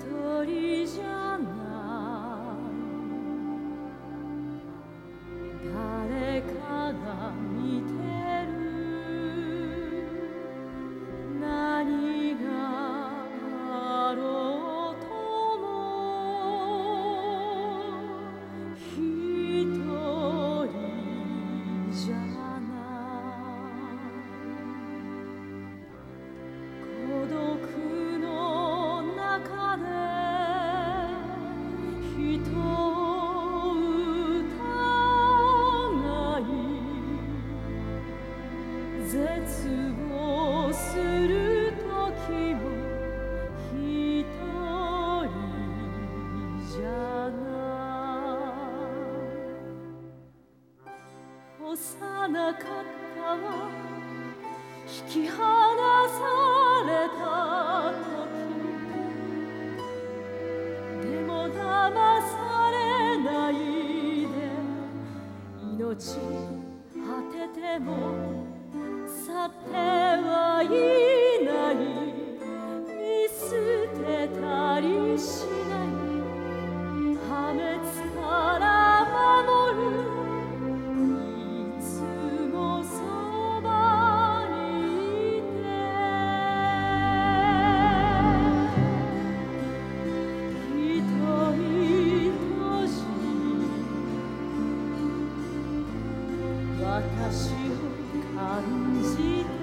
一人さなかった引き離された時でも騙されないで命果てても去って私を感じて